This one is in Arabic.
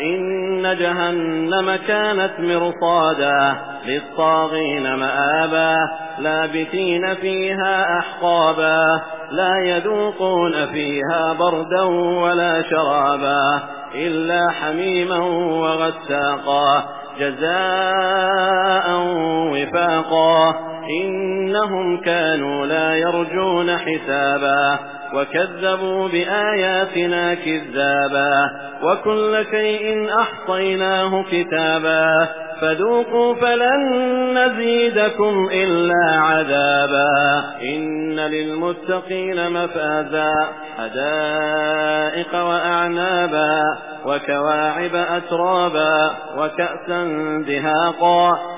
إن جهنم كانت مرصادا للطاغين مآبا لابثين فيها أحقابا لا يذوقون فيها بردا ولا شرابا إلا حميما وغساقا جزاء وفاقا. إنهم كانوا لا يرجون حسابا وكذبوا بآياتنا كذابا وكل شيء أحصيناه كتابا فذوقوا فلن نزيدكم إلا عذابا إن للمتقين مفازا حدائق وأعنابا وكواعب أترابا وكأسا دهاقا